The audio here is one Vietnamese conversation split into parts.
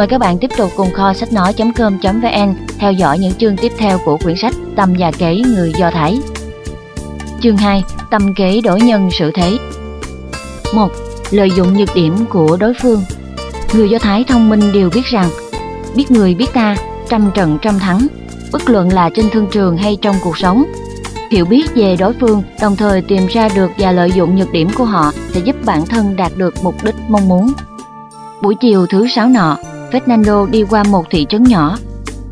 Mời các bạn tiếp tục cùng kho sách nói.com.vn theo dõi những chương tiếp theo của quyển sách Tâm và kế người Do Thái. Chương 2. Tâm kế đổi nhân sự thế 1. Lợi dụng nhược điểm của đối phương Người Do Thái thông minh đều biết rằng biết người biết ta, trăm trận trăm thắng, bất luận là trên thương trường hay trong cuộc sống. Hiểu biết về đối phương, đồng thời tìm ra được và lợi dụng nhược điểm của họ sẽ giúp bản thân đạt được mục đích mong muốn. Buổi chiều thứ sáu nọ, Fernando đi qua một thị trấn nhỏ.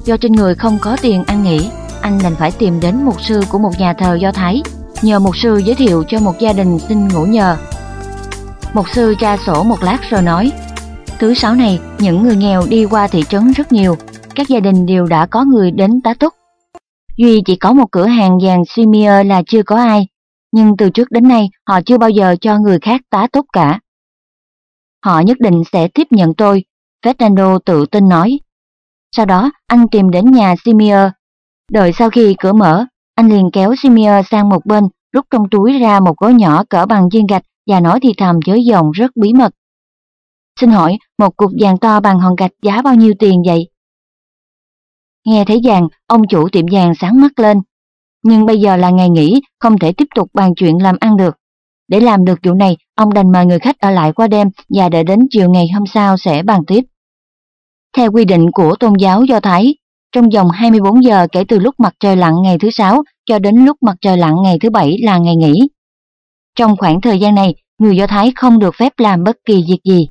Do trên người không có tiền ăn nghỉ, anh đành phải tìm đến mục sư của một nhà thờ Do Thái, nhờ mục sư giới thiệu cho một gia đình xin ngủ nhờ. Mục sư tra sổ một lát rồi nói, Thứ sáu này, những người nghèo đi qua thị trấn rất nhiều, các gia đình đều đã có người đến tá túc. Duy chỉ có một cửa hàng vàng Simia là chưa có ai, nhưng từ trước đến nay họ chưa bao giờ cho người khác tá túc cả. Họ nhất định sẽ tiếp nhận tôi, Fernando tự tin nói. Sau đó, anh tìm đến nhà Simier. Đợi sau khi cửa mở, anh liền kéo Simier sang một bên, rút trong túi ra một gói nhỏ cỡ bằng viên gạch và nói thì thầm với giọng rất bí mật. Xin hỏi, một cục vàng to bằng hòn gạch giá bao nhiêu tiền vậy? Nghe thấy vàng, ông chủ tiệm vàng sáng mắt lên. Nhưng bây giờ là ngày nghỉ, không thể tiếp tục bàn chuyện làm ăn được. Để làm được vụ này, ông đành mời người khách ở lại qua đêm và đợi đến chiều ngày hôm sau sẽ bàn tiếp. Theo quy định của tôn giáo Do Thái, trong vòng 24 giờ kể từ lúc mặt trời lặn ngày thứ sáu cho đến lúc mặt trời lặn ngày thứ bảy là ngày nghỉ. Trong khoảng thời gian này, người Do Thái không được phép làm bất kỳ việc gì.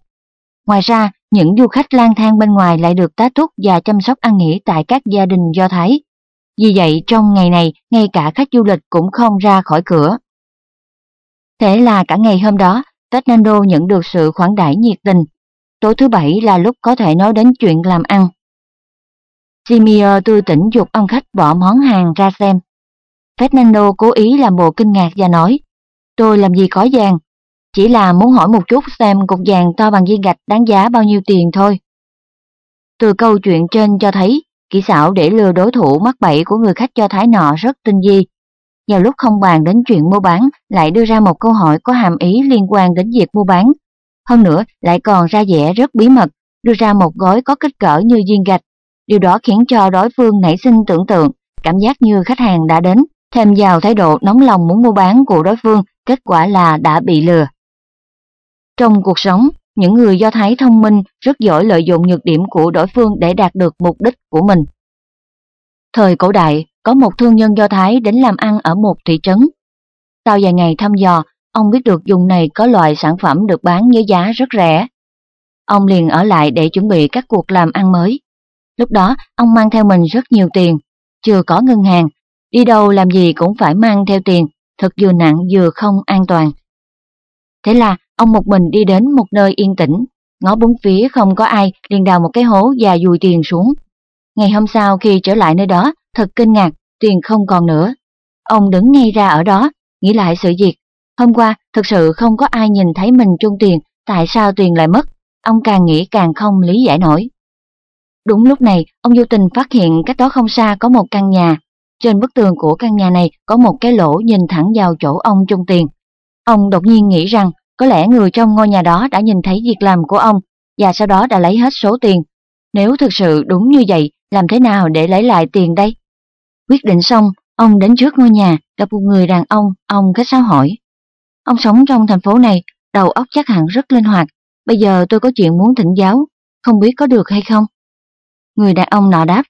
Ngoài ra, những du khách lang thang bên ngoài lại được tá túc và chăm sóc ăn nghỉ tại các gia đình Do Thái. Vì vậy, trong ngày này, ngay cả khách du lịch cũng không ra khỏi cửa. Thế là cả ngày hôm đó, Fernando nhận được sự khoản đãi nhiệt tình. Tối thứ bảy là lúc có thể nói đến chuyện làm ăn. Simir tươi tỉnh dục ông khách bỏ món hàng ra xem. Fernando cố ý làm bộ kinh ngạc và nói, tôi làm gì có vàng, chỉ là muốn hỏi một chút xem cục vàng to bằng viên gạch đáng giá bao nhiêu tiền thôi. Từ câu chuyện trên cho thấy, kỹ xảo để lừa đối thủ mắc bẫy của người khách cho Thái nọ rất tinh vi. Vào lúc không bàn đến chuyện mua bán, lại đưa ra một câu hỏi có hàm ý liên quan đến việc mua bán. Hơn nữa, lại còn ra vẻ rất bí mật, đưa ra một gói có kích cỡ như viên gạch. Điều đó khiến cho đối phương nảy sinh tưởng tượng, cảm giác như khách hàng đã đến, thêm vào thái độ nóng lòng muốn mua bán của đối phương, kết quả là đã bị lừa. Trong cuộc sống, những người Do Thái thông minh rất giỏi lợi dụng nhược điểm của đối phương để đạt được mục đích của mình. Thời cổ đại, có một thương nhân Do Thái đến làm ăn ở một thị trấn. Sau vài ngày thăm dò, ông biết được vùng này có loại sản phẩm được bán với giá rất rẻ. Ông liền ở lại để chuẩn bị các cuộc làm ăn mới. Lúc đó, ông mang theo mình rất nhiều tiền, chưa có ngân hàng, đi đâu làm gì cũng phải mang theo tiền, thật vừa nặng vừa không an toàn. Thế là Ông một mình đi đến một nơi yên tĩnh, ngó bốn phía không có ai, liền đào một cái hố và dùi tiền xuống. Ngày hôm sau khi trở lại nơi đó, thật kinh ngạc, tiền không còn nữa. Ông đứng ngay ra ở đó, nghĩ lại sự việc. Hôm qua, thực sự không có ai nhìn thấy mình chung tiền, tại sao tiền lại mất? Ông càng nghĩ càng không lý giải nổi. Đúng lúc này, ông vô tình phát hiện cách đó không xa có một căn nhà. Trên bức tường của căn nhà này có một cái lỗ nhìn thẳng vào chỗ ông chung tiền. Ông đột nhiên nghĩ rằng có lẽ người trong ngôi nhà đó đã nhìn thấy việc làm của ông và sau đó đã lấy hết số tiền. Nếu thực sự đúng như vậy, làm thế nào để lấy lại tiền đây? Quyết định xong, ông đến trước ngôi nhà, gặp một người đàn ông, ông khách sáo hỏi. Ông sống trong thành phố này, đầu óc chắc hẳn rất linh hoạt. Bây giờ tôi có chuyện muốn thỉnh giáo, không biết có được hay không? Người đàn ông nọ đáp,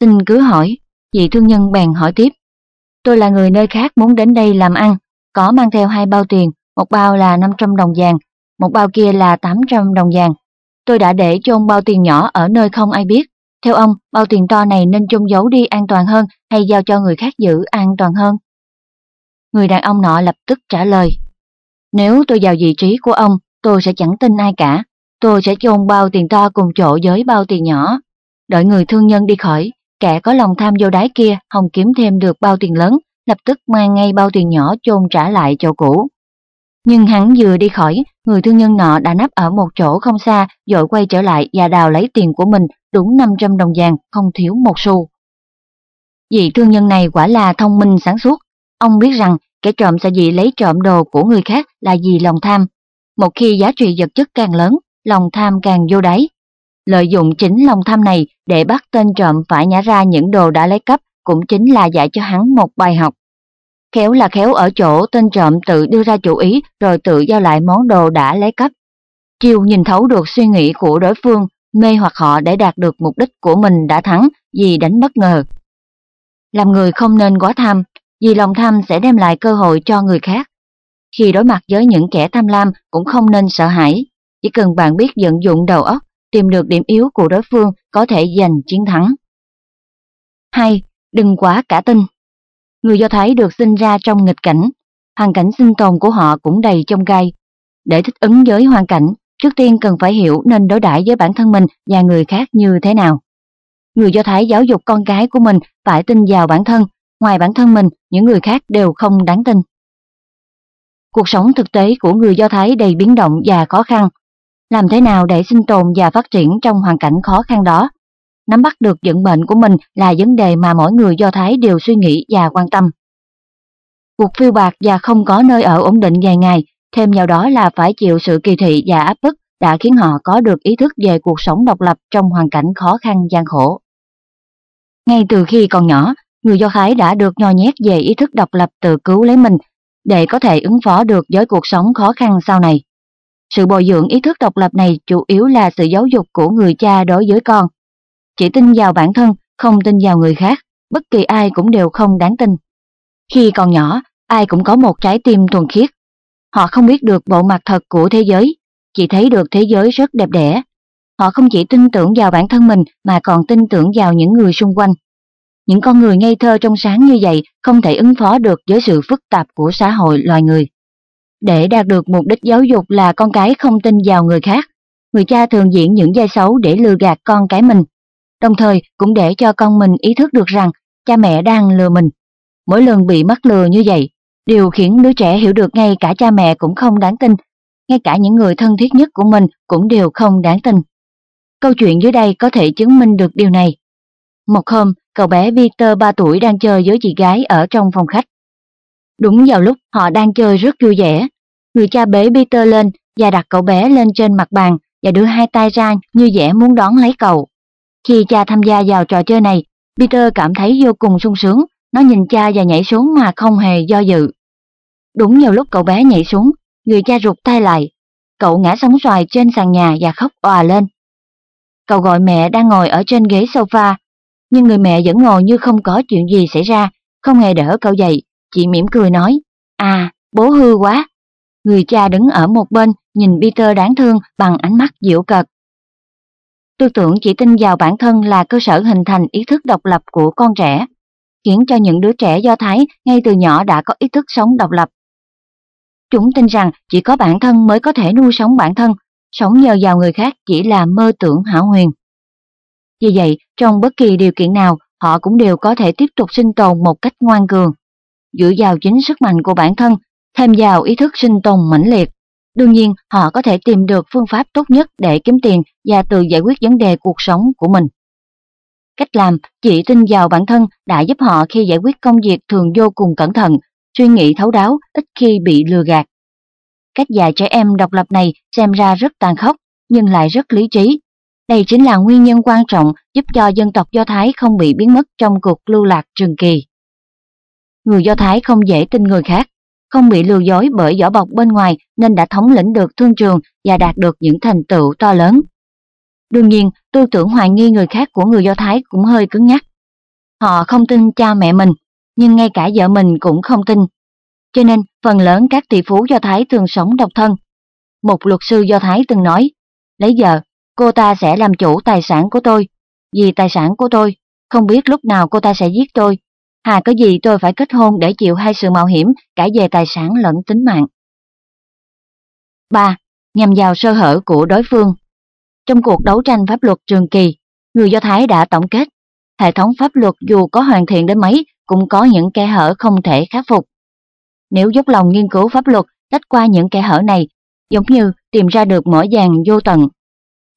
xin cứ hỏi, vị thương nhân bèn hỏi tiếp. Tôi là người nơi khác muốn đến đây làm ăn, có mang theo hai bao tiền, một bao là 500 đồng vàng, một bao kia là 800 đồng vàng. Tôi đã để chôn bao tiền nhỏ ở nơi không ai biết. Theo ông, bao tiền to này nên chôn giấu đi an toàn hơn hay giao cho người khác giữ an toàn hơn? Người đàn ông nọ lập tức trả lời. Nếu tôi vào vị trí của ông, tôi sẽ chẳng tin ai cả. Tôi sẽ chôn bao tiền to cùng chỗ với bao tiền nhỏ. Đợi người thương nhân đi khỏi, kẻ có lòng tham vô đáy kia không kiếm thêm được bao tiền lớn, lập tức mang ngay bao tiền nhỏ chôn trả lại chỗ cũ. Nhưng hắn vừa đi khỏi, người thương nhân nọ đã nấp ở một chỗ không xa, dội quay trở lại và đào lấy tiền của mình đúng 500 đồng vàng, không thiếu một xu. Vị thương nhân này quả là thông minh sáng suốt. Ông biết rằng kẻ trộm sẽ dị lấy trộm đồ của người khác là vì lòng tham. Một khi giá trị vật chất càng lớn, lòng tham càng vô đáy. lợi dụng chính lòng tham này để bắt tên trộm phải nhả ra những đồ đã lấy cắp cũng chính là dạy cho hắn một bài học. Khéo là khéo ở chỗ tên trộm tự đưa ra chủ ý rồi tự giao lại món đồ đã lấy cắp. Chiêu nhìn thấu được suy nghĩ của đối phương, mê hoặc họ để đạt được mục đích của mình đã thắng vì đánh bất ngờ. Làm người không nên quá tham, vì lòng tham sẽ đem lại cơ hội cho người khác. Khi đối mặt với những kẻ tham lam cũng không nên sợ hãi, chỉ cần bạn biết vận dụng đầu óc, tìm được điểm yếu của đối phương có thể giành chiến thắng. 2. Đừng quá cả tin Người Do Thái được sinh ra trong nghịch cảnh, hoàn cảnh sinh tồn của họ cũng đầy trong gai. Để thích ứng với hoàn cảnh, trước tiên cần phải hiểu nên đối đãi với bản thân mình và người khác như thế nào. Người Do Thái giáo dục con cái của mình phải tin vào bản thân, ngoài bản thân mình, những người khác đều không đáng tin. Cuộc sống thực tế của người Do Thái đầy biến động và khó khăn. Làm thế nào để sinh tồn và phát triển trong hoàn cảnh khó khăn đó? Nắm bắt được vận mệnh của mình là vấn đề mà mỗi người Do Thái đều suy nghĩ và quan tâm. Cuộc phiêu bạc và không có nơi ở ổn định dài ngày, thêm vào đó là phải chịu sự kỳ thị và áp bức đã khiến họ có được ý thức về cuộc sống độc lập trong hoàn cảnh khó khăn gian khổ. Ngay từ khi còn nhỏ, người Do Thái đã được nho nhét về ý thức độc lập tự cứu lấy mình để có thể ứng phó được với cuộc sống khó khăn sau này. Sự bồi dưỡng ý thức độc lập này chủ yếu là sự giáo dục của người cha đối với con. Chỉ tin vào bản thân, không tin vào người khác, bất kỳ ai cũng đều không đáng tin. Khi còn nhỏ, ai cũng có một trái tim thuần khiết. Họ không biết được bộ mặt thật của thế giới, chỉ thấy được thế giới rất đẹp đẽ. Họ không chỉ tin tưởng vào bản thân mình mà còn tin tưởng vào những người xung quanh. Những con người ngây thơ trong sáng như vậy không thể ứng phó được với sự phức tạp của xã hội loài người. Để đạt được mục đích giáo dục là con cái không tin vào người khác, người cha thường diễn những giai xấu để lừa gạt con cái mình, đồng thời cũng để cho con mình ý thức được rằng cha mẹ đang lừa mình. Mỗi lần bị mắc lừa như vậy, điều khiến đứa trẻ hiểu được ngay cả cha mẹ cũng không đáng tin, ngay cả những người thân thiết nhất của mình cũng đều không đáng tin. Câu chuyện dưới đây có thể chứng minh được điều này. Một hôm, cậu bé Peter 3 tuổi đang chơi với chị gái ở trong phòng khách. Đúng vào lúc họ đang chơi rất vui vẻ, người cha bế Peter lên và đặt cậu bé lên trên mặt bàn và đưa hai tay ra như vẻ muốn đón lấy cậu. Khi cha tham gia vào trò chơi này, Peter cảm thấy vô cùng sung sướng, nó nhìn cha và nhảy xuống mà không hề do dự. Đúng nhiều lúc cậu bé nhảy xuống, người cha rụt tay lại. Cậu ngã sóng xoài trên sàn nhà và khóc òa lên. Cậu gọi mẹ đang ngồi ở trên ghế sofa, nhưng người mẹ vẫn ngồi như không có chuyện gì xảy ra, không hề đỡ cậu dậy, Chị mỉm cười nói, à, bố hư quá. Người cha đứng ở một bên, nhìn Peter đáng thương bằng ánh mắt dịu cợt. Tư tưởng chỉ tin vào bản thân là cơ sở hình thành ý thức độc lập của con trẻ, khiến cho những đứa trẻ Do Thái ngay từ nhỏ đã có ý thức sống độc lập. Chúng tin rằng chỉ có bản thân mới có thể nuôi sống bản thân, sống nhờ vào người khác chỉ là mơ tưởng hảo huyền. Vì vậy, trong bất kỳ điều kiện nào, họ cũng đều có thể tiếp tục sinh tồn một cách ngoan cường. Dựa vào chính sức mạnh của bản thân, thêm vào ý thức sinh tồn mãnh liệt. Đương nhiên, họ có thể tìm được phương pháp tốt nhất để kiếm tiền và tự giải quyết vấn đề cuộc sống của mình. Cách làm chỉ tin vào bản thân đã giúp họ khi giải quyết công việc thường vô cùng cẩn thận, suy nghĩ thấu đáo, ít khi bị lừa gạt. Cách dạy trẻ em độc lập này xem ra rất tàn khốc, nhưng lại rất lý trí. Đây chính là nguyên nhân quan trọng giúp cho dân tộc Do Thái không bị biến mất trong cuộc lưu lạc trường kỳ. Người Do Thái không dễ tin người khác, không bị lừa dối bởi vỏ bọc bên ngoài nên đã thống lĩnh được thương trường và đạt được những thành tựu to lớn. Đương nhiên, tư tưởng hoài nghi người khác của người Do Thái cũng hơi cứng nhắc. Họ không tin cha mẹ mình, nhưng ngay cả vợ mình cũng không tin. Cho nên, phần lớn các tỷ phú Do Thái thường sống độc thân. Một luật sư Do Thái từng nói, lấy vợ, cô ta sẽ làm chủ tài sản của tôi. Vì tài sản của tôi, không biết lúc nào cô ta sẽ giết tôi. Hà có gì tôi phải kết hôn để chịu hai sự mạo hiểm cả về tài sản lẫn tính mạng. 3. Nhằm vào sơ hở của đối phương Trong cuộc đấu tranh pháp luật trường kỳ, người Do Thái đã tổng kết, hệ thống pháp luật dù có hoàn thiện đến mấy cũng có những kẽ hở không thể khắc phục. Nếu dốc lòng nghiên cứu pháp luật tách qua những kẽ hở này, giống như tìm ra được mỗi vàng vô tận.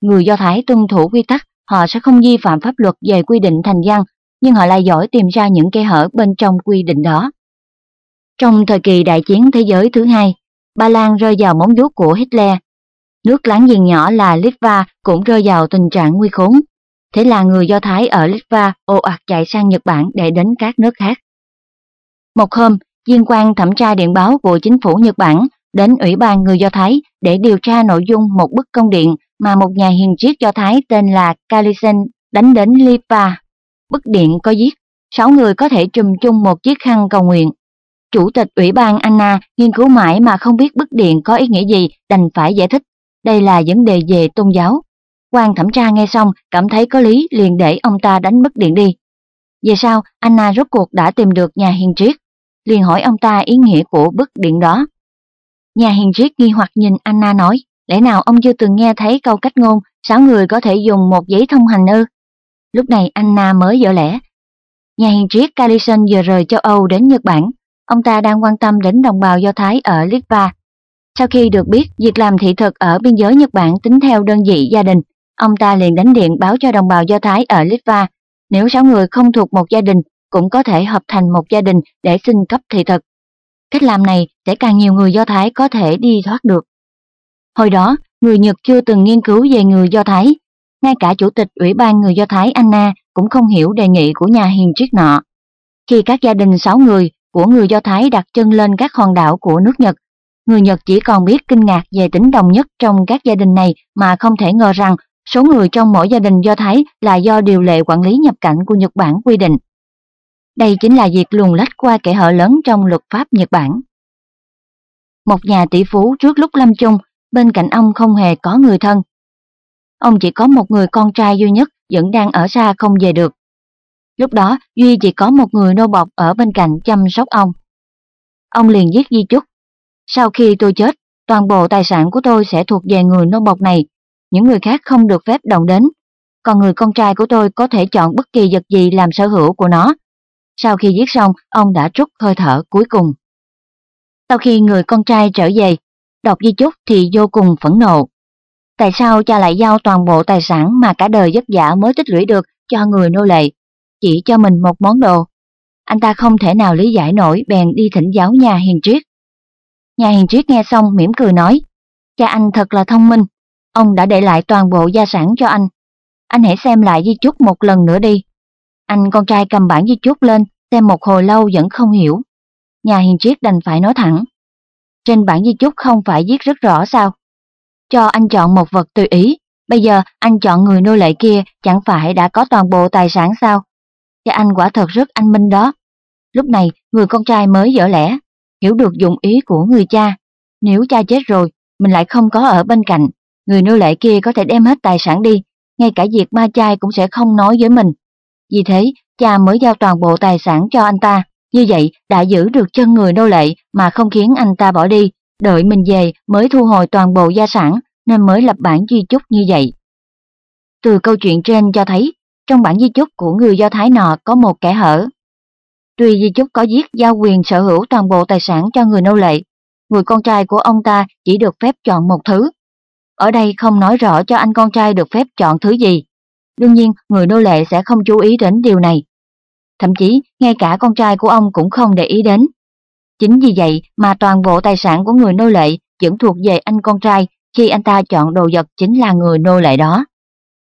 Người Do Thái tuân thủ quy tắc, họ sẽ không vi phạm pháp luật về quy định thành văn, nhưng họ lại giỏi tìm ra những kẽ hở bên trong quy định đó. Trong thời kỳ đại chiến thế giới thứ hai, Ba Lan rơi vào móng vuốt của Hitler. Nước láng giềng nhỏ là Litva cũng rơi vào tình trạng nguy khốn. Thế là người Do Thái ở Litva ồ ạt chạy sang Nhật Bản để đến các nước khác. Một hôm, viên quan thẩm tra điện báo của chính phủ Nhật Bản đến Ủy ban người Do Thái để điều tra nội dung một bức công điện mà một nhà hiền triết Do Thái tên là Kalisen đánh đến Litva. Bức điện có viết, sáu người có thể trùm chung một chiếc khăn cầu nguyện. Chủ tịch Ủy ban Anna nghiên cứu mãi mà không biết bức điện có ý nghĩa gì đành phải giải thích. Đây là vấn đề về tôn giáo. quan thẩm tra nghe xong cảm thấy có lý liền để ông ta đánh bức điện đi. Về sau, Anna rốt cuộc đã tìm được nhà hiền triết, liền hỏi ông ta ý nghĩa của bức điện đó. Nhà hiền triết nghi hoặc nhìn Anna nói, lẽ nào ông chưa từng nghe thấy câu cách ngôn sáu người có thể dùng một giấy thông hành ư? Lúc này Anna mới dở lẽ. Nhà hiền triết Carlson vừa rời châu Âu đến Nhật Bản, ông ta đang quan tâm đến đồng bào Do Thái ở Litva. Sau khi được biết việc làm thị thực ở biên giới Nhật Bản tính theo đơn vị gia đình, ông ta liền đánh điện báo cho đồng bào Do Thái ở Litva, nếu sáu người không thuộc một gia đình cũng có thể hợp thành một gia đình để xin cấp thị thực. Cách làm này sẽ càng nhiều người Do Thái có thể đi thoát được. Hồi đó, người Nhật chưa từng nghiên cứu về người Do Thái. Ngay cả Chủ tịch Ủy ban người Do Thái Anna cũng không hiểu đề nghị của nhà hiền triết nọ. Khi các gia đình sáu người của người Do Thái đặt chân lên các hòn đảo của nước Nhật, người Nhật chỉ còn biết kinh ngạc về tính đồng nhất trong các gia đình này mà không thể ngờ rằng số người trong mỗi gia đình Do Thái là do điều lệ quản lý nhập cảnh của Nhật Bản quy định. Đây chính là việc luồn lách qua kẻ hở lớn trong luật pháp Nhật Bản. Một nhà tỷ phú trước lúc lâm chung, bên cạnh ông không hề có người thân. Ông chỉ có một người con trai duy nhất vẫn đang ở xa không về được. Lúc đó Duy chỉ có một người nô bọc ở bên cạnh chăm sóc ông. Ông liền viết di chúc. Sau khi tôi chết, toàn bộ tài sản của tôi sẽ thuộc về người nô bọc này. Những người khác không được phép động đến. Còn người con trai của tôi có thể chọn bất kỳ vật gì làm sở hữu của nó sau khi giết xong, ông đã trút hơi thở cuối cùng. Sau khi người con trai trở về, đọc di chúc thì vô cùng phẫn nộ. Tại sao cha lại giao toàn bộ tài sản mà cả đời vất vả mới tích lũy được cho người nô lệ, chỉ cho mình một món đồ? Anh ta không thể nào lý giải nổi bèn đi thỉnh giáo nhà hiền triết. Nhà hiền triết nghe xong mỉm cười nói, cha anh thật là thông minh, ông đã để lại toàn bộ gia sản cho anh. Anh hãy xem lại di chúc một lần nữa đi. Anh con trai cầm bản di chúc lên, xem một hồi lâu vẫn không hiểu. Nhà hiền triết đành phải nói thẳng. Trên bản di chúc không phải viết rất rõ sao? Cho anh chọn một vật tùy ý, bây giờ anh chọn người nô lệ kia chẳng phải đã có toàn bộ tài sản sao? Cha anh quả thật rất anh minh đó. Lúc này, người con trai mới dở lẽ, hiểu được dụng ý của người cha. Nếu cha chết rồi, mình lại không có ở bên cạnh, người nô lệ kia có thể đem hết tài sản đi, ngay cả việc ma chai cũng sẽ không nói với mình. Vì thế, cha mới giao toàn bộ tài sản cho anh ta. Như vậy đã giữ được chân người nô lệ mà không khiến anh ta bỏ đi, đợi mình về mới thu hồi toàn bộ gia sản nên mới lập bản di chúc như vậy. Từ câu chuyện trên cho thấy, trong bản di chúc của người Do Thái nọ có một kẻ hở. Tuy di chúc có viết giao quyền sở hữu toàn bộ tài sản cho người nô lệ, người con trai của ông ta chỉ được phép chọn một thứ. Ở đây không nói rõ cho anh con trai được phép chọn thứ gì. Đương nhiên, người nô lệ sẽ không chú ý đến điều này. Thậm chí, ngay cả con trai của ông cũng không để ý đến. Chính vì vậy mà toàn bộ tài sản của người nô lệ vẫn thuộc về anh con trai khi anh ta chọn đồ vật chính là người nô lệ đó.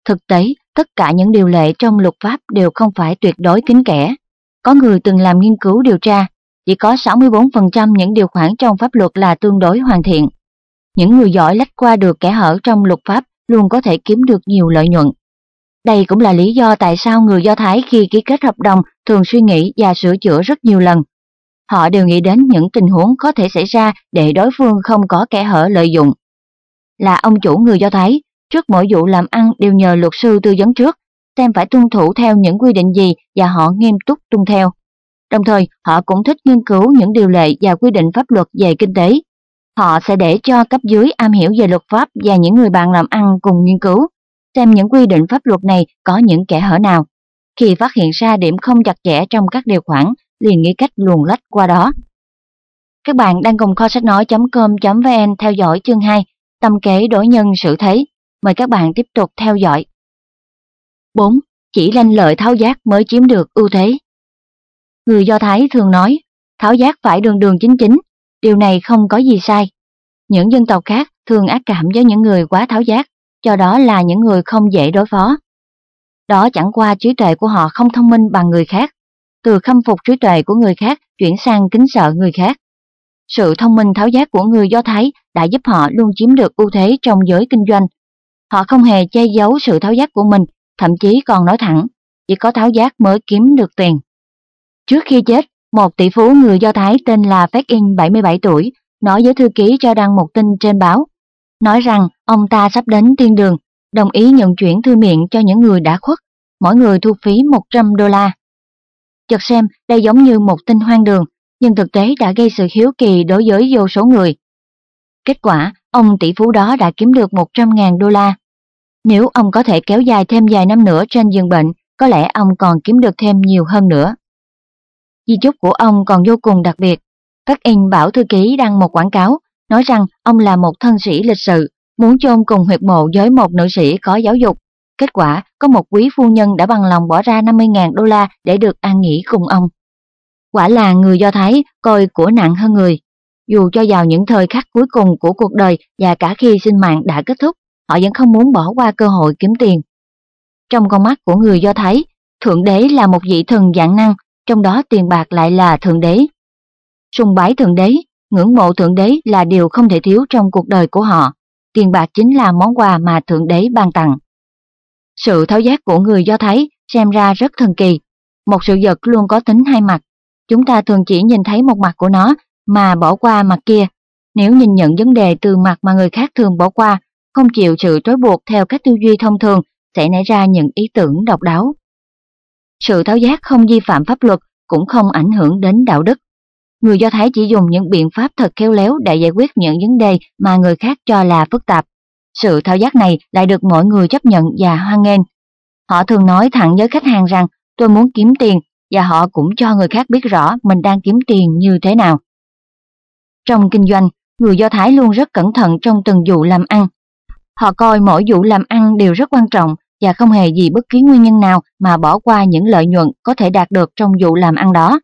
Thực tế, tất cả những điều lệ trong luật pháp đều không phải tuyệt đối kín kẽ. Có người từng làm nghiên cứu điều tra, chỉ có 64% những điều khoản trong pháp luật là tương đối hoàn thiện. Những người giỏi lách qua được kẻ hở trong luật pháp luôn có thể kiếm được nhiều lợi nhuận. Đây cũng là lý do tại sao người Do Thái khi ký kết hợp đồng thường suy nghĩ và sửa chữa rất nhiều lần. Họ đều nghĩ đến những tình huống có thể xảy ra để đối phương không có kẻ hở lợi dụng. Là ông chủ người Do Thái, trước mỗi vụ làm ăn đều nhờ luật sư tư vấn trước, xem phải tuân thủ theo những quy định gì và họ nghiêm túc tuân theo. Đồng thời, họ cũng thích nghiên cứu những điều lệ và quy định pháp luật về kinh tế. Họ sẽ để cho cấp dưới am hiểu về luật pháp và những người bạn làm ăn cùng nghiên cứu xem những quy định pháp luật này có những kẻ hở nào. Khi phát hiện ra điểm không chặt chẽ trong các điều khoản, liền nghĩ cách luồn lách qua đó. Các bạn đang cùng kho sách nói.com.vn theo dõi chương 2, tâm kế đối nhân sự thế. Mời các bạn tiếp tục theo dõi. 4. Chỉ lanh lợi tháo giác mới chiếm được ưu thế. Người Do Thái thường nói, tháo giác phải đường đường chính chính, điều này không có gì sai. Những dân tộc khác thường ác cảm với những người quá tháo giác, cho đó là những người không dễ đối phó. Đó chẳng qua trí tuệ của họ không thông minh bằng người khác, từ khâm phục trí tuệ của người khác chuyển sang kính sợ người khác. Sự thông minh tháo giác của người Do Thái đã giúp họ luôn chiếm được ưu thế trong giới kinh doanh. Họ không hề che giấu sự tháo giác của mình, thậm chí còn nói thẳng, chỉ có tháo giác mới kiếm được tiền. Trước khi chết, một tỷ phú người Do Thái tên là Phát In 77 tuổi nói với thư ký cho đăng một tin trên báo, nói rằng ông ta sắp đến thiên đường, đồng ý nhận chuyển thư miệng cho những người đã khuất, mỗi người thu phí 100 đô la. Chợt xem đây giống như một tin hoang đường, nhưng thực tế đã gây sự hiếu kỳ đối với vô số người. Kết quả, ông tỷ phú đó đã kiếm được 100.000 đô la. Nếu ông có thể kéo dài thêm vài năm nữa trên giường bệnh, có lẽ ông còn kiếm được thêm nhiều hơn nữa. Di chúc của ông còn vô cùng đặc biệt. Các in bảo thư ký đăng một quảng cáo, nói rằng ông là một thân sĩ lịch sự, muốn chôn cùng huyệt mộ với một nữ sĩ có giáo dục. Kết quả, có một quý phu nhân đã bằng lòng bỏ ra 50.000 đô la để được an nghỉ cùng ông. Quả là người Do Thái coi của nặng hơn người. Dù cho vào những thời khắc cuối cùng của cuộc đời và cả khi sinh mạng đã kết thúc, họ vẫn không muốn bỏ qua cơ hội kiếm tiền. Trong con mắt của người Do Thái, Thượng Đế là một vị thần dạng năng, trong đó tiền bạc lại là Thượng Đế. Sùng bái Thượng Đế, ngưỡng mộ Thượng Đế là điều không thể thiếu trong cuộc đời của họ. Tiền bạc chính là món quà mà Thượng Đế ban tặng. Sự tháo giác của người Do Thái xem ra rất thần kỳ. Một sự vật luôn có tính hai mặt. Chúng ta thường chỉ nhìn thấy một mặt của nó mà bỏ qua mặt kia. Nếu nhìn nhận vấn đề từ mặt mà người khác thường bỏ qua, không chịu sự trói buộc theo cách tư duy thông thường sẽ nảy ra những ý tưởng độc đáo. Sự tháo giác không vi phạm pháp luật cũng không ảnh hưởng đến đạo đức. Người Do Thái chỉ dùng những biện pháp thật khéo léo để giải quyết những vấn đề mà người khác cho là phức tạp. Sự thao giác này lại được mọi người chấp nhận và hoan nghênh. Họ thường nói thẳng với khách hàng rằng tôi muốn kiếm tiền và họ cũng cho người khác biết rõ mình đang kiếm tiền như thế nào. Trong kinh doanh, người Do Thái luôn rất cẩn thận trong từng vụ làm ăn. Họ coi mỗi vụ làm ăn đều rất quan trọng và không hề vì bất kỳ nguyên nhân nào mà bỏ qua những lợi nhuận có thể đạt được trong vụ làm ăn đó.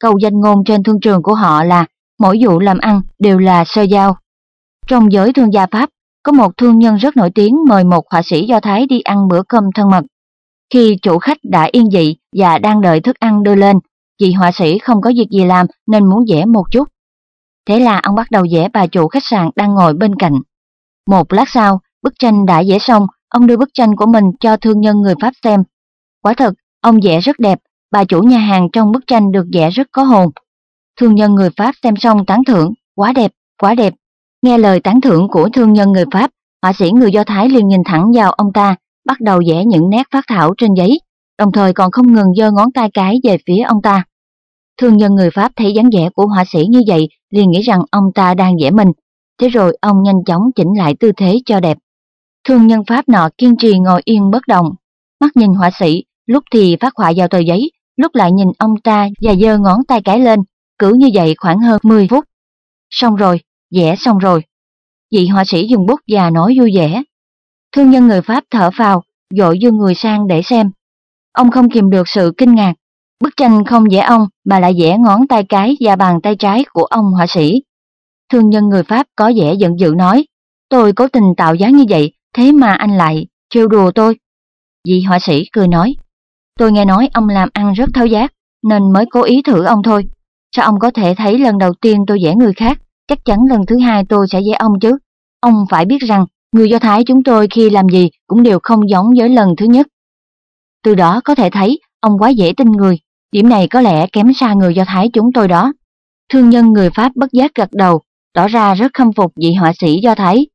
Câu danh ngôn trên thương trường của họ là mỗi vụ làm ăn đều là sơ giao. Trong giới thương gia Pháp, có một thương nhân rất nổi tiếng mời một họa sĩ Do Thái đi ăn bữa cơm thân mật. Khi chủ khách đã yên dị và đang đợi thức ăn đưa lên, vị họa sĩ không có việc gì làm nên muốn vẽ một chút. Thế là ông bắt đầu vẽ bà chủ khách sạn đang ngồi bên cạnh. Một lát sau, bức tranh đã vẽ xong, ông đưa bức tranh của mình cho thương nhân người Pháp xem. Quả thật, ông vẽ rất đẹp, bà chủ nhà hàng trong bức tranh được vẽ rất có hồn. Thương nhân người Pháp xem xong tán thưởng, quá đẹp, quá đẹp. Nghe lời tán thưởng của thương nhân người Pháp, họa sĩ người Do Thái liền nhìn thẳng vào ông ta, bắt đầu vẽ những nét phát thảo trên giấy, đồng thời còn không ngừng giơ ngón tay cái về phía ông ta. Thương nhân người Pháp thấy dáng vẻ của họa sĩ như vậy liền nghĩ rằng ông ta đang vẽ mình, thế rồi ông nhanh chóng chỉnh lại tư thế cho đẹp. Thương nhân Pháp nọ kiên trì ngồi yên bất động, mắt nhìn họa sĩ, lúc thì phát họa vào tờ giấy, lúc lại nhìn ông ta và giơ ngón tay cái lên, cứ như vậy khoảng hơn 10 phút. Xong rồi, vẽ xong rồi. Vị họa sĩ dùng bút và nói vui vẻ. Thương nhân người Pháp thở vào, dội dương người sang để xem. Ông không kìm được sự kinh ngạc. Bức tranh không vẽ ông mà lại vẽ ngón tay cái và bàn tay trái của ông họa sĩ. Thương nhân người Pháp có vẻ giận dữ nói, tôi cố tình tạo dáng như vậy, thế mà anh lại trêu đùa tôi. Vị họa sĩ cười nói, tôi nghe nói ông làm ăn rất tháo giác, nên mới cố ý thử ông thôi. Sao ông có thể thấy lần đầu tiên tôi vẽ người khác, chắc chắn lần thứ hai tôi sẽ dễ ông chứ. Ông phải biết rằng, người Do Thái chúng tôi khi làm gì cũng đều không giống với lần thứ nhất. Từ đó có thể thấy, ông quá dễ tin người, điểm này có lẽ kém xa người Do Thái chúng tôi đó. Thương nhân người Pháp bất giác gật đầu, tỏ ra rất khâm phục vị họa sĩ Do Thái.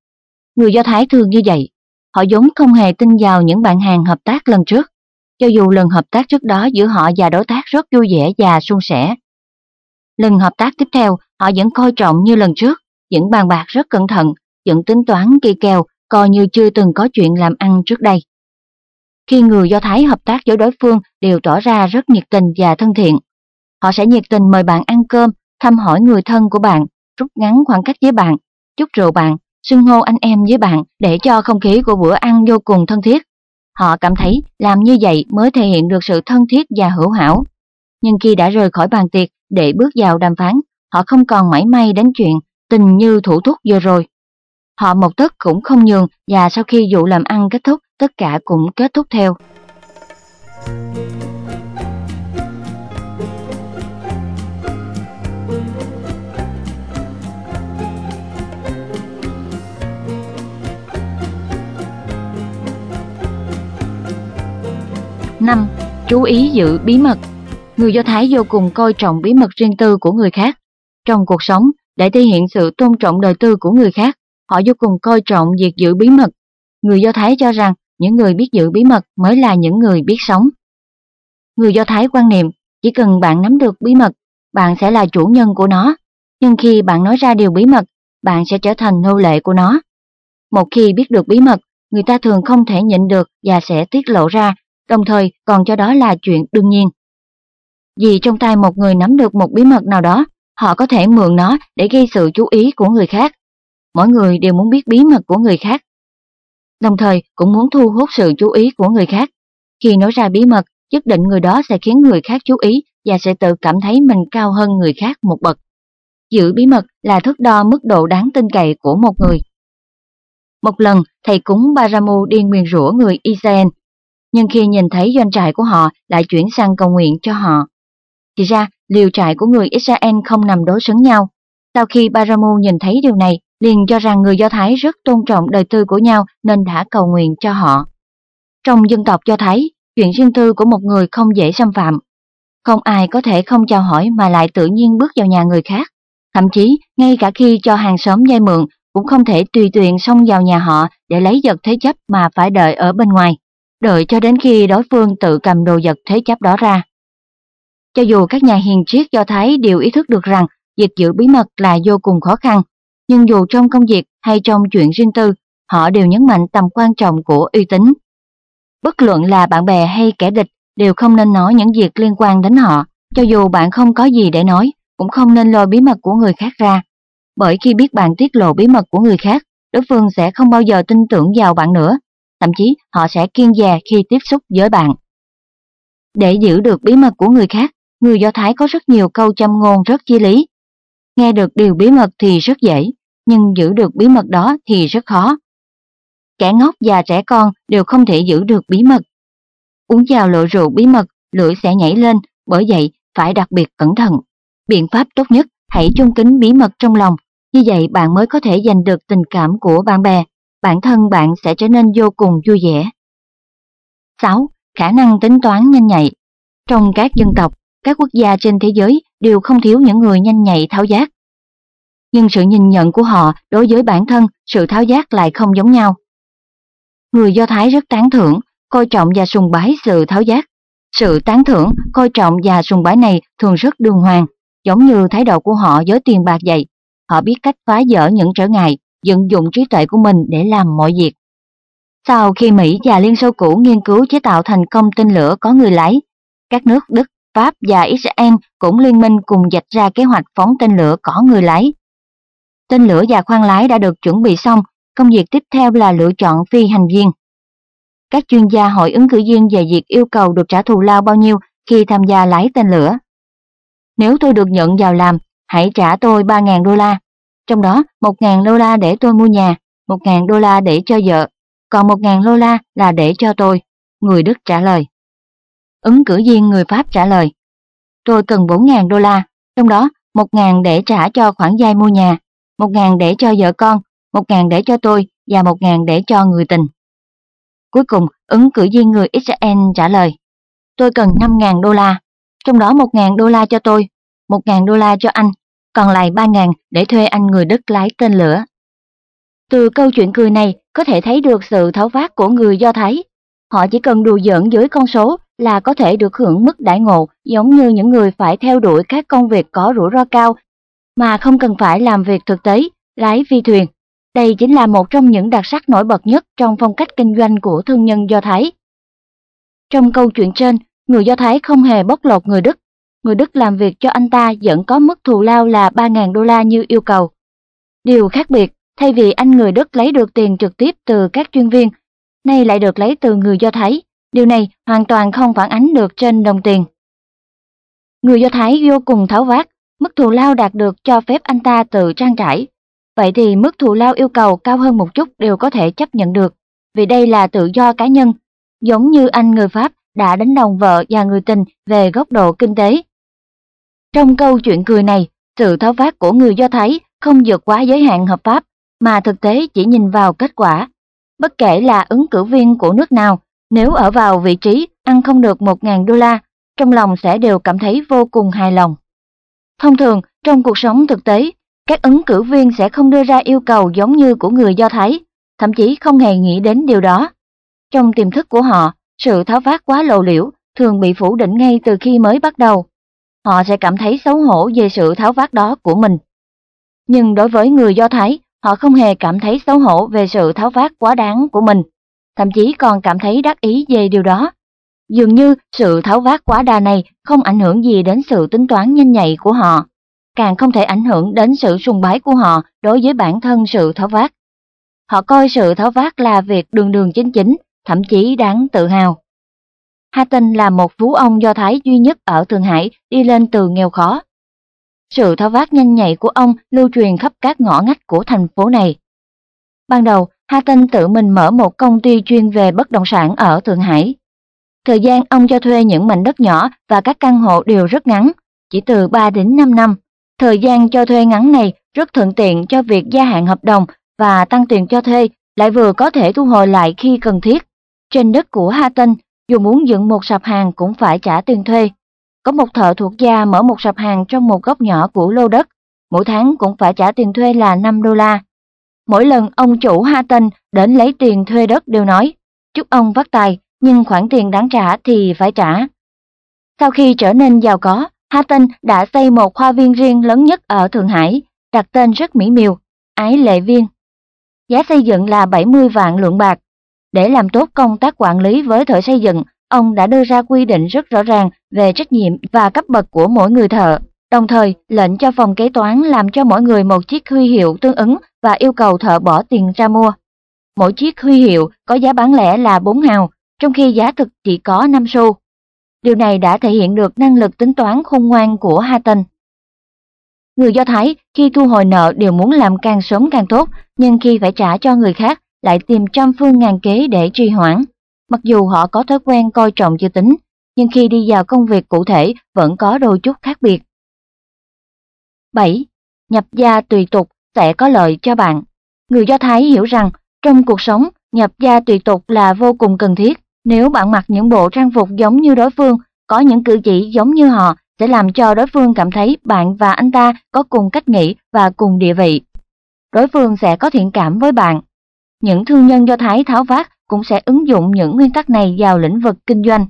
Người Do Thái thường như vậy, họ vốn không hề tin vào những bạn hàng hợp tác lần trước, cho dù lần hợp tác trước đó giữa họ và đối tác rất vui vẻ và suôn sẻ. Lần hợp tác tiếp theo, họ vẫn coi trọng như lần trước, vẫn bàn bạc rất cẩn thận, vẫn tính toán kỳ kèo, coi như chưa từng có chuyện làm ăn trước đây. Khi người Do Thái hợp tác với đối phương đều tỏ ra rất nhiệt tình và thân thiện. Họ sẽ nhiệt tình mời bạn ăn cơm, thăm hỏi người thân của bạn, rút ngắn khoảng cách với bạn, chúc rượu bạn, xưng hô anh em với bạn để cho không khí của bữa ăn vô cùng thân thiết. Họ cảm thấy làm như vậy mới thể hiện được sự thân thiết và hữu hảo. Nhưng khi đã rời khỏi bàn tiệc để bước vào đàm phán, họ không còn mảy may đến chuyện tình như thủ thuốc vừa rồi. Họ một tấc cũng không nhường và sau khi vụ làm ăn kết thúc, tất cả cũng kết thúc theo. năm Chú ý giữ bí mật Người Do Thái vô cùng coi trọng bí mật riêng tư của người khác. Trong cuộc sống, để thể hiện sự tôn trọng đời tư của người khác, họ vô cùng coi trọng việc giữ bí mật. Người Do Thái cho rằng những người biết giữ bí mật mới là những người biết sống. Người Do Thái quan niệm, chỉ cần bạn nắm được bí mật, bạn sẽ là chủ nhân của nó. Nhưng khi bạn nói ra điều bí mật, bạn sẽ trở thành nô lệ của nó. Một khi biết được bí mật, người ta thường không thể nhịn được và sẽ tiết lộ ra, đồng thời còn cho đó là chuyện đương nhiên. Vì trong tay một người nắm được một bí mật nào đó, họ có thể mượn nó để gây sự chú ý của người khác. Mỗi người đều muốn biết bí mật của người khác. Đồng thời cũng muốn thu hút sự chú ý của người khác. Khi nói ra bí mật, nhất định người đó sẽ khiến người khác chú ý và sẽ tự cảm thấy mình cao hơn người khác một bậc. Giữ bí mật là thước đo mức độ đáng tin cậy của một người. Một lần, thầy cúng Baramu đi nguyền rủa người Israel, nhưng khi nhìn thấy doanh trại của họ lại chuyển sang cầu nguyện cho họ. Thì ra, liều trại của người Israel không nằm đối xứng nhau. Sau khi Baramu nhìn thấy điều này, liền cho rằng người Do Thái rất tôn trọng đời tư của nhau nên đã cầu nguyện cho họ. Trong dân tộc Do Thái, chuyện riêng tư của một người không dễ xâm phạm. Không ai có thể không chào hỏi mà lại tự nhiên bước vào nhà người khác. Thậm chí, ngay cả khi cho hàng xóm vay mượn, cũng không thể tùy tiện xông vào nhà họ để lấy vật thế chấp mà phải đợi ở bên ngoài, đợi cho đến khi đối phương tự cầm đồ vật thế chấp đó ra. Cho dù các nhà hiền triết Do Thái đều ý thức được rằng việc giữ bí mật là vô cùng khó khăn, nhưng dù trong công việc hay trong chuyện riêng tư, họ đều nhấn mạnh tầm quan trọng của uy tín. Bất luận là bạn bè hay kẻ địch đều không nên nói những việc liên quan đến họ, cho dù bạn không có gì để nói, cũng không nên lôi bí mật của người khác ra. Bởi khi biết bạn tiết lộ bí mật của người khác, đối phương sẽ không bao giờ tin tưởng vào bạn nữa, thậm chí họ sẽ kiên dè khi tiếp xúc với bạn. Để giữ được bí mật của người khác, người Do Thái có rất nhiều câu châm ngôn rất chi lý. Nghe được điều bí mật thì rất dễ, nhưng giữ được bí mật đó thì rất khó. Kẻ ngốc và trẻ con đều không thể giữ được bí mật. Uống vào lộ rượu bí mật, lưỡi sẽ nhảy lên, bởi vậy phải đặc biệt cẩn thận. Biện pháp tốt nhất, hãy chung kính bí mật trong lòng, như vậy bạn mới có thể giành được tình cảm của bạn bè, bản thân bạn sẽ trở nên vô cùng vui vẻ. 6. Khả năng tính toán nhanh nhạy Trong các dân tộc, các quốc gia trên thế giới đều không thiếu những người nhanh nhạy tháo giác. Nhưng sự nhìn nhận của họ đối với bản thân, sự tháo giác lại không giống nhau. Người Do Thái rất tán thưởng, coi trọng và sùng bái sự tháo giác. Sự tán thưởng, coi trọng và sùng bái này thường rất đường hoàng, giống như thái độ của họ với tiền bạc vậy. Họ biết cách phá vỡ những trở ngại, vận dụng trí tuệ của mình để làm mọi việc. Sau khi Mỹ và Liên Xô cũ nghiên cứu chế tạo thành công tên lửa có người lái, các nước Đức, Pháp và Israel cũng liên minh cùng dạch ra kế hoạch phóng tên lửa có người lái. Tên lửa và khoang lái đã được chuẩn bị xong, công việc tiếp theo là lựa chọn phi hành viên. Các chuyên gia hội ứng cử viên về việc yêu cầu được trả thù lao bao nhiêu khi tham gia lái tên lửa. Nếu tôi được nhận vào làm, hãy trả tôi 3.000 đô la. Trong đó, 1.000 đô la để tôi mua nhà, 1.000 đô la để cho vợ, còn 1.000 đô la là để cho tôi. Người Đức trả lời. Ứng cử viên người Pháp trả lời. Tôi cần 4.000 đô la, trong đó 1.000 để trả cho khoản vay mua nhà, 1.000 để cho vợ con, 1.000 để cho tôi và 1.000 để cho người tình. Cuối cùng, ứng cử viên người Israel trả lời. Tôi cần 5.000 đô la, trong đó 1.000 đô la cho tôi, 1.000 đô la cho anh, còn lại 3.000 để thuê anh người Đức lái tên lửa. Từ câu chuyện cười này có thể thấy được sự tháo vát của người Do Thái. Họ chỉ cần đùa giỡn dưới con số là có thể được hưởng mức đại ngộ giống như những người phải theo đuổi các công việc có rủi ro cao mà không cần phải làm việc thực tế, lái phi thuyền. Đây chính là một trong những đặc sắc nổi bật nhất trong phong cách kinh doanh của thương nhân Do Thái. Trong câu chuyện trên, người Do Thái không hề bóc lột người Đức. Người Đức làm việc cho anh ta vẫn có mức thù lao là 3.000 đô la như yêu cầu. Điều khác biệt, thay vì anh người Đức lấy được tiền trực tiếp từ các chuyên viên, nay lại được lấy từ người Do Thái. Điều này hoàn toàn không phản ánh được trên đồng tiền. Người Do Thái vô cùng tháo vát, mức thù lao đạt được cho phép anh ta tự trang trải. vậy thì mức thù lao yêu cầu cao hơn một chút đều có thể chấp nhận được, vì đây là tự do cá nhân, giống như anh người Pháp đã đánh đồng vợ và người tình về góc độ kinh tế. Trong câu chuyện cười này, sự tháo vát của người Do Thái không vượt quá giới hạn hợp pháp, mà thực tế chỉ nhìn vào kết quả. Bất kể là ứng cử viên của nước nào, nếu ở vào vị trí ăn không được 1.000 đô la, trong lòng sẽ đều cảm thấy vô cùng hài lòng. Thông thường, trong cuộc sống thực tế, các ứng cử viên sẽ không đưa ra yêu cầu giống như của người Do Thái, thậm chí không hề nghĩ đến điều đó. Trong tiềm thức của họ, sự tháo vát quá lộ liễu thường bị phủ định ngay từ khi mới bắt đầu. Họ sẽ cảm thấy xấu hổ về sự tháo vát đó của mình. Nhưng đối với người Do Thái, họ không hề cảm thấy xấu hổ về sự tháo vát quá đáng của mình, thậm chí còn cảm thấy đắc ý về điều đó. Dường như sự tháo vát quá đà này không ảnh hưởng gì đến sự tính toán nhanh nhạy của họ, càng không thể ảnh hưởng đến sự sùng bái của họ đối với bản thân sự tháo vát. Họ coi sự tháo vát là việc đường đường chính chính, thậm chí đáng tự hào. Hatton là một phú ông Do Thái duy nhất ở Thượng Hải đi lên từ nghèo khó. Sự tháo vát nhanh nhạy của ông lưu truyền khắp các ngõ ngách của thành phố này. Ban đầu, Hatton tự mình mở một công ty chuyên về bất động sản ở Thượng Hải. Thời gian ông cho thuê những mảnh đất nhỏ và các căn hộ đều rất ngắn, chỉ từ 3 đến 5 năm. Thời gian cho thuê ngắn này rất thuận tiện cho việc gia hạn hợp đồng và tăng tiền cho thuê, lại vừa có thể thu hồi lại khi cần thiết. Trên đất của Hatton, dù muốn dựng một sạp hàng cũng phải trả tiền thuê. Có một thợ thuộc gia mở một sạp hàng trong một góc nhỏ của lô đất, mỗi tháng cũng phải trả tiền thuê là 5 đô la. Mỗi lần ông chủ Ha Tân đến lấy tiền thuê đất đều nói, chúc ông vắt tài, nhưng khoản tiền đáng trả thì phải trả. Sau khi trở nên giàu có, Ha Tân đã xây một khoa viên riêng lớn nhất ở Thượng Hải, đặt tên rất mỹ miều, Ái Lệ Viên. Giá xây dựng là 70 vạn lượng bạc. Để làm tốt công tác quản lý với thợ xây dựng, ông đã đưa ra quy định rất rõ ràng về trách nhiệm và cấp bậc của mỗi người thợ, đồng thời lệnh cho phòng kế toán làm cho mỗi người một chiếc huy hiệu tương ứng và yêu cầu thợ bỏ tiền ra mua. Mỗi chiếc huy hiệu có giá bán lẻ là 4 hào, trong khi giá thực chỉ có 5 xu. Điều này đã thể hiện được năng lực tính toán khôn ngoan của Hatton. Người Do Thái khi thu hồi nợ đều muốn làm càng sớm càng tốt, nhưng khi phải trả cho người khác lại tìm trăm phương ngàn kế để trì hoãn. Mặc dù họ có thói quen coi trọng chữ tính, nhưng khi đi vào công việc cụ thể vẫn có đôi chút khác biệt. 7. Nhập gia tùy tục sẽ có lợi cho bạn. Người Do Thái hiểu rằng trong cuộc sống, nhập gia tùy tục là vô cùng cần thiết. Nếu bạn mặc những bộ trang phục giống như đối phương, có những cử chỉ giống như họ sẽ làm cho đối phương cảm thấy bạn và anh ta có cùng cách nghĩ và cùng địa vị. Đối phương sẽ có thiện cảm với bạn. Những thương nhân Do Thái tháo vát cũng sẽ ứng dụng những nguyên tắc này vào lĩnh vực kinh doanh.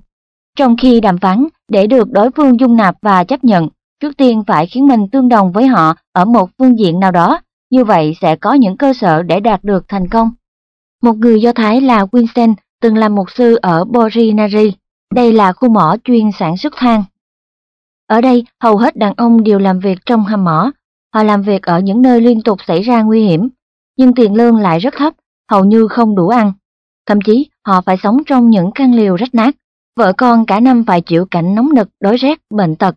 Trong khi đàm phán, để được đối phương dung nạp và chấp nhận, trước tiên phải khiến mình tương đồng với họ ở một phương diện nào đó, như vậy sẽ có những cơ sở để đạt được thành công. Một người Do Thái là Winston từng làm mục sư ở Borinari. Đây là khu mỏ chuyên sản xuất than. Ở đây, hầu hết đàn ông đều làm việc trong hầm mỏ. Họ làm việc ở những nơi liên tục xảy ra nguy hiểm, nhưng tiền lương lại rất thấp, hầu như không đủ ăn. Thậm chí, họ phải sống trong những căn liều rách nát. Vợ con cả năm phải chịu cảnh nóng nực, đói rét, bệnh tật.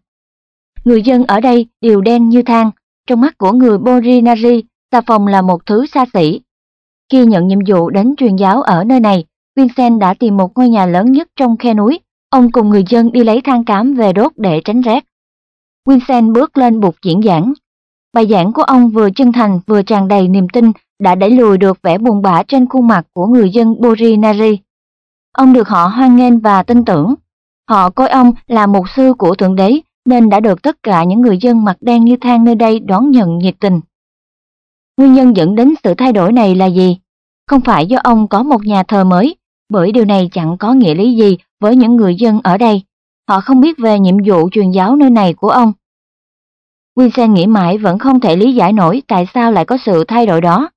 Người dân ở đây đều đen như than. Trong mắt của người Borinari, xà phòng là một thứ xa xỉ. Khi nhận nhiệm vụ đến truyền giáo ở nơi này, Vincent đã tìm một ngôi nhà lớn nhất trong khe núi. Ông cùng người dân đi lấy than cám về đốt để tránh rét. Vincent bước lên bục diễn giảng. Bài giảng của ông vừa chân thành vừa tràn đầy niềm tin đã đẩy lùi được vẻ buồn bã trên khuôn mặt của người dân Borinari. Ông được họ hoan nghênh và tin tưởng. Họ coi ông là mục sư của Thượng Đế nên đã được tất cả những người dân mặt đen như than nơi đây đón nhận nhiệt tình. Nguyên nhân dẫn đến sự thay đổi này là gì? Không phải do ông có một nhà thờ mới, bởi điều này chẳng có nghĩa lý gì với những người dân ở đây. Họ không biết về nhiệm vụ truyền giáo nơi này của ông. Winston nghĩ mãi vẫn không thể lý giải nổi tại sao lại có sự thay đổi đó.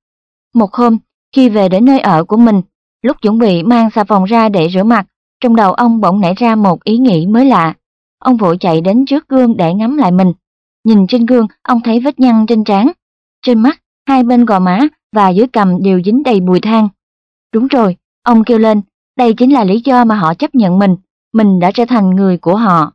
Một hôm, khi về đến nơi ở của mình, lúc chuẩn bị mang xà phòng ra để rửa mặt, trong đầu ông bỗng nảy ra một ý nghĩ mới lạ. Ông vội chạy đến trước gương để ngắm lại mình. Nhìn trên gương, ông thấy vết nhăn trên trán. Trên mắt, hai bên gò má và dưới cằm đều dính đầy bùi than. Đúng rồi, ông kêu lên, đây chính là lý do mà họ chấp nhận mình, mình đã trở thành người của họ.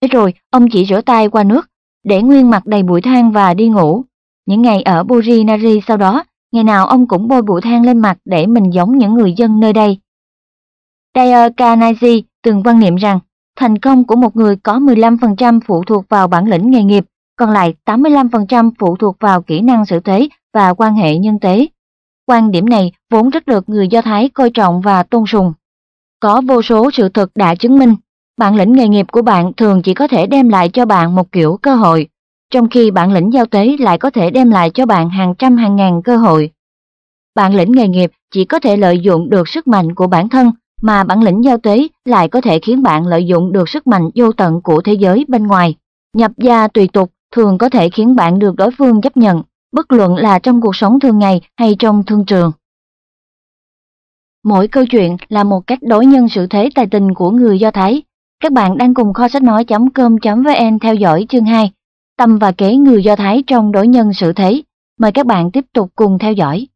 Thế rồi, ông chỉ rửa tay qua nước, để nguyên mặt đầy bụi than và đi ngủ. Những ngày ở Burinari sau đó, ngày nào ông cũng bôi bụi than lên mặt để mình giống những người dân nơi đây. Dyer Kanaji từng quan niệm rằng thành công của một người có 15% phụ thuộc vào bản lĩnh nghề nghiệp, còn lại 85% phụ thuộc vào kỹ năng xử thế và quan hệ nhân tế. Quan điểm này vốn rất được người Do Thái coi trọng và tôn sùng. Có vô số sự thật đã chứng minh, bản lĩnh nghề nghiệp của bạn thường chỉ có thể đem lại cho bạn một kiểu cơ hội, trong khi bản lĩnh giao tế lại có thể đem lại cho bạn hàng trăm hàng ngàn cơ hội. Bản lĩnh nghề nghiệp chỉ có thể lợi dụng được sức mạnh của bản thân, mà bản lĩnh giao tế lại có thể khiến bạn lợi dụng được sức mạnh vô tận của thế giới bên ngoài. Nhập gia tùy tục thường có thể khiến bạn được đối phương chấp nhận, bất luận là trong cuộc sống thường ngày hay trong thương trường. Mỗi câu chuyện là một cách đối nhân sự thế tài tình của người Do Thái. Các bạn đang cùng kho sách nói.com.vn theo dõi chương 2, tâm và kế người Do Thái trong đối nhân sự thế. Mời các bạn tiếp tục cùng theo dõi.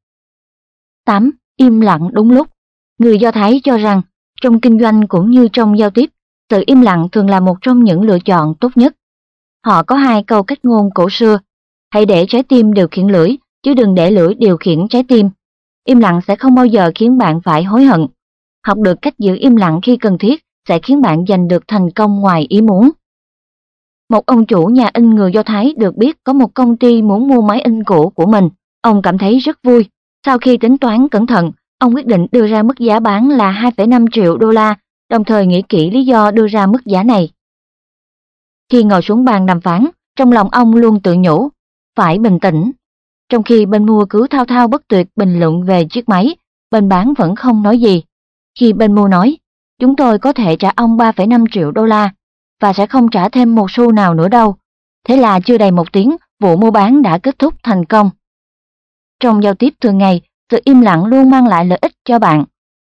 8. Im lặng đúng lúc Người Do Thái cho rằng, trong kinh doanh cũng như trong giao tiếp, sự im lặng thường là một trong những lựa chọn tốt nhất. Họ có hai câu cách ngôn cổ xưa, hãy để trái tim điều khiển lưỡi, chứ đừng để lưỡi điều khiển trái tim. Im lặng sẽ không bao giờ khiến bạn phải hối hận. Học được cách giữ im lặng khi cần thiết sẽ khiến bạn giành được thành công ngoài ý muốn. Một ông chủ nhà in người Do Thái được biết có một công ty muốn mua máy in cũ của mình. Ông cảm thấy rất vui. Sau khi tính toán cẩn thận, ông quyết định đưa ra mức giá bán là 2,5 triệu đô la, đồng thời nghĩ kỹ lý do đưa ra mức giá này. Khi ngồi xuống bàn đàm phán, trong lòng ông luôn tự nhủ, phải bình tĩnh. Trong khi bên mua cứ thao thao bất tuyệt bình luận về chiếc máy, bên bán vẫn không nói gì. Khi bên mua nói, chúng tôi có thể trả ông 3,5 triệu đô la, và sẽ không trả thêm một xu nào nữa đâu. Thế là chưa đầy một tiếng, vụ mua bán đã kết thúc thành công. Trong giao tiếp thường ngày, sự im lặng luôn mang lại lợi ích cho bạn.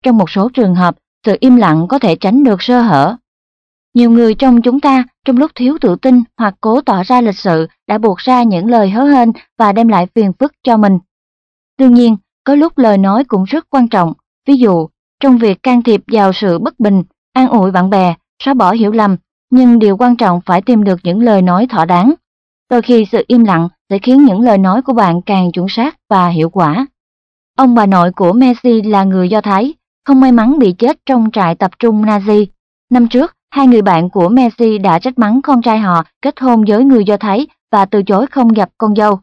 Trong một số trường hợp, sự im lặng có thể tránh được sơ hở. Nhiều người trong chúng ta, trong lúc thiếu tự tin hoặc cố tỏ ra lịch sự, đã buộc ra những lời hớ hên và đem lại phiền phức cho mình. Đương nhiên, có lúc lời nói cũng rất quan trọng, ví dụ, trong việc can thiệp vào sự bất bình, an ủi bạn bè, xóa bỏ hiểu lầm, nhưng điều quan trọng phải tìm được những lời nói thỏa đáng. Đôi khi sự im lặng sẽ khiến những lời nói của bạn càng chuẩn xác và hiệu quả. Ông bà nội của Messi là người Do Thái, không may mắn bị chết trong trại tập trung Nazi. Năm trước, hai người bạn của Messi đã trách mắng con trai họ kết hôn với người Do Thái và từ chối không gặp con dâu,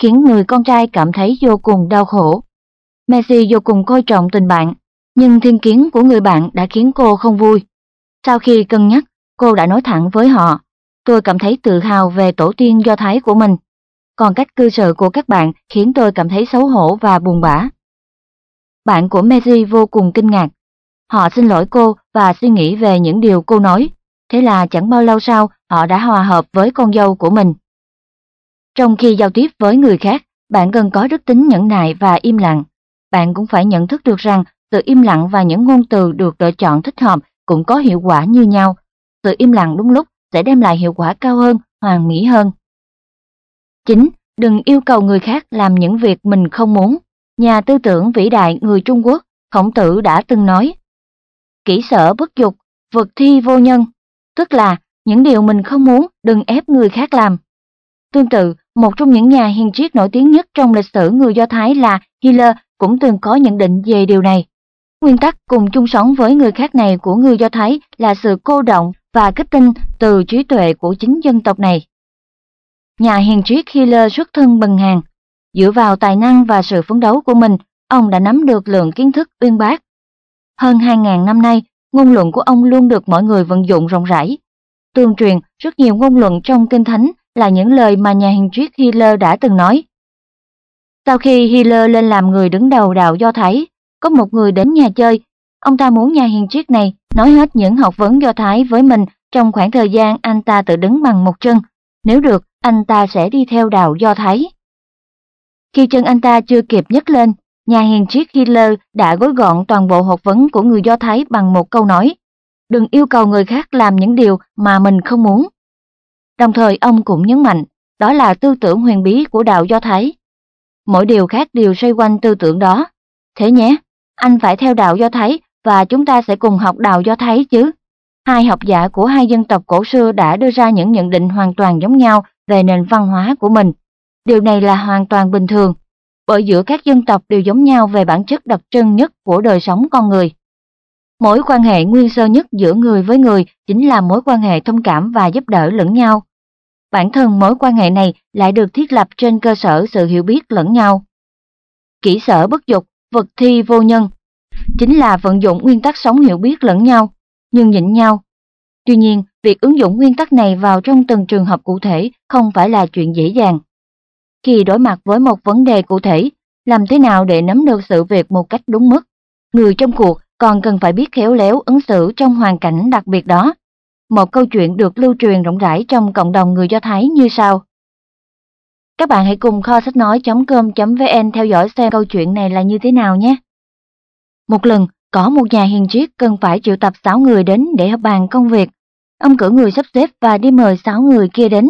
khiến người con trai cảm thấy vô cùng đau khổ. Messi vô cùng coi trọng tình bạn, nhưng thiên kiến của người bạn đã khiến cô không vui. Sau khi cân nhắc, cô đã nói thẳng với họ, tôi cảm thấy tự hào về tổ tiên Do Thái của mình. Còn cách cư xử của các bạn khiến tôi cảm thấy xấu hổ và buồn bã. Bạn của Mary vô cùng kinh ngạc. Họ xin lỗi cô và suy nghĩ về những điều cô nói. Thế là chẳng bao lâu sau, họ đã hòa hợp với con dâu của mình. Trong khi giao tiếp với người khác, bạn cần có đức tính nhẫn nại và im lặng. Bạn cũng phải nhận thức được rằng sự im lặng và những ngôn từ được lựa chọn thích hợp cũng có hiệu quả như nhau. Sự im lặng đúng lúc sẽ đem lại hiệu quả cao hơn, hoàn mỹ hơn. 9. Đừng yêu cầu người khác làm những việc mình không muốn. Nhà tư tưởng vĩ đại người Trung Quốc, Khổng Tử đã từng nói, kỹ sở bất dục, vực thi vô nhân, tức là những điều mình không muốn đừng ép người khác làm. Tương tự, một trong những nhà hiền triết nổi tiếng nhất trong lịch sử người Do Thái là Hitler cũng từng có nhận định về điều này. Nguyên tắc cùng chung sống với người khác này của người Do Thái là sự cô động và kết tinh từ trí tuệ của chính dân tộc này. Nhà hiền triết Hitler xuất thân bần hàng, Dựa vào tài năng và sự phấn đấu của mình, ông đã nắm được lượng kiến thức uyên bác. Hơn 2.000 năm nay, ngôn luận của ông luôn được mọi người vận dụng rộng rãi. Tương truyền, rất nhiều ngôn luận trong Kinh Thánh là những lời mà nhà hiền triết Hitler đã từng nói. Sau khi Hitler lên làm người đứng đầu đạo Do Thái, có một người đến nhà chơi. Ông ta muốn nhà hiền triết này nói hết những học vấn Do Thái với mình trong khoảng thời gian anh ta tự đứng bằng một chân. Nếu được, anh ta sẽ đi theo đạo Do Thái. Khi chân anh ta chưa kịp nhấc lên, nhà hiền triết Hitler đã gói gọn toàn bộ học vấn của người Do Thái bằng một câu nói, đừng yêu cầu người khác làm những điều mà mình không muốn. Đồng thời ông cũng nhấn mạnh, đó là tư tưởng huyền bí của đạo Do Thái. Mỗi điều khác đều xoay quanh tư tưởng đó. Thế nhé, anh phải theo đạo Do Thái và chúng ta sẽ cùng học đạo Do Thái chứ. Hai học giả của hai dân tộc cổ xưa đã đưa ra những nhận định hoàn toàn giống nhau về nền văn hóa của mình điều này là hoàn toàn bình thường, bởi giữa các dân tộc đều giống nhau về bản chất đặc trưng nhất của đời sống con người. Mối quan hệ nguyên sơ nhất giữa người với người chính là mối quan hệ thông cảm và giúp đỡ lẫn nhau. Bản thân mối quan hệ này lại được thiết lập trên cơ sở sự hiểu biết lẫn nhau. Kỹ sở bất dục, vật thi vô nhân, chính là vận dụng nguyên tắc sống hiểu biết lẫn nhau, nhưng nhịn nhau. Tuy nhiên, việc ứng dụng nguyên tắc này vào trong từng trường hợp cụ thể không phải là chuyện dễ dàng. Khi đối mặt với một vấn đề cụ thể, làm thế nào để nắm được sự việc một cách đúng mức? Người trong cuộc còn cần phải biết khéo léo ứng xử trong hoàn cảnh đặc biệt đó. Một câu chuyện được lưu truyền rộng rãi trong cộng đồng người Do Thái như sau. Các bạn hãy cùng kho sách nói.com.vn theo dõi xem câu chuyện này là như thế nào nhé. Một lần, có một nhà hiền triết cần phải triệu tập 6 người đến để họp bàn công việc. Ông cử người sắp xếp và đi mời 6 người kia đến.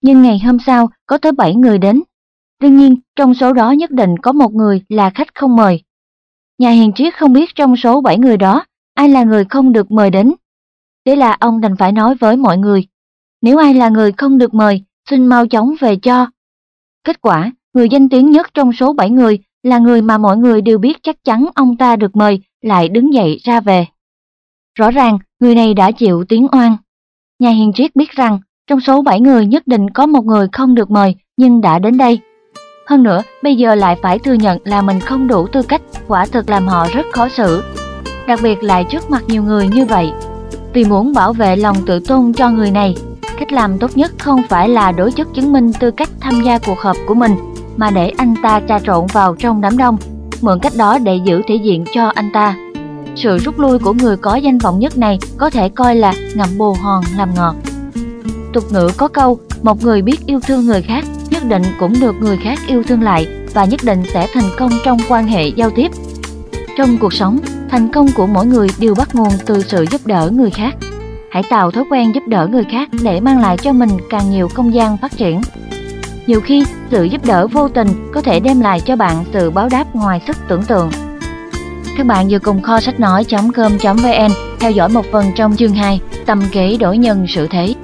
Nhưng ngày hôm sau, có tới 7 người đến. Đương nhiên, trong số đó nhất định có một người là khách không mời. Nhà hiền triết không biết trong số 7 người đó, ai là người không được mời đến. Thế là ông đành phải nói với mọi người, nếu ai là người không được mời, xin mau chóng về cho. Kết quả, người danh tiếng nhất trong số 7 người là người mà mọi người đều biết chắc chắn ông ta được mời, lại đứng dậy ra về. Rõ ràng, người này đã chịu tiếng oan. Nhà hiền triết biết rằng, trong số 7 người nhất định có một người không được mời nhưng đã đến đây. Hơn nữa, bây giờ lại phải thừa nhận là mình không đủ tư cách, quả thực làm họ rất khó xử. Đặc biệt lại trước mặt nhiều người như vậy. Vì muốn bảo vệ lòng tự tôn cho người này, cách làm tốt nhất không phải là đối chất chứng minh tư cách tham gia cuộc họp của mình, mà để anh ta trà trộn vào trong đám đông, mượn cách đó để giữ thể diện cho anh ta. Sự rút lui của người có danh vọng nhất này có thể coi là ngậm bồ hòn làm ngọt. Tục ngữ có câu, một người biết yêu thương người khác nhất định cũng được người khác yêu thương lại và nhất định sẽ thành công trong quan hệ giao tiếp. Trong cuộc sống, thành công của mỗi người đều bắt nguồn từ sự giúp đỡ người khác. Hãy tạo thói quen giúp đỡ người khác để mang lại cho mình càng nhiều không gian phát triển. Nhiều khi, sự giúp đỡ vô tình có thể đem lại cho bạn sự báo đáp ngoài sức tưởng tượng. Các bạn vừa cùng kho sách nói.com.vn theo dõi một phần trong chương 2 tầm kế đổi nhân sự thế.